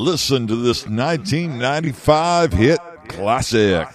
Listen to this 1995 hit classic.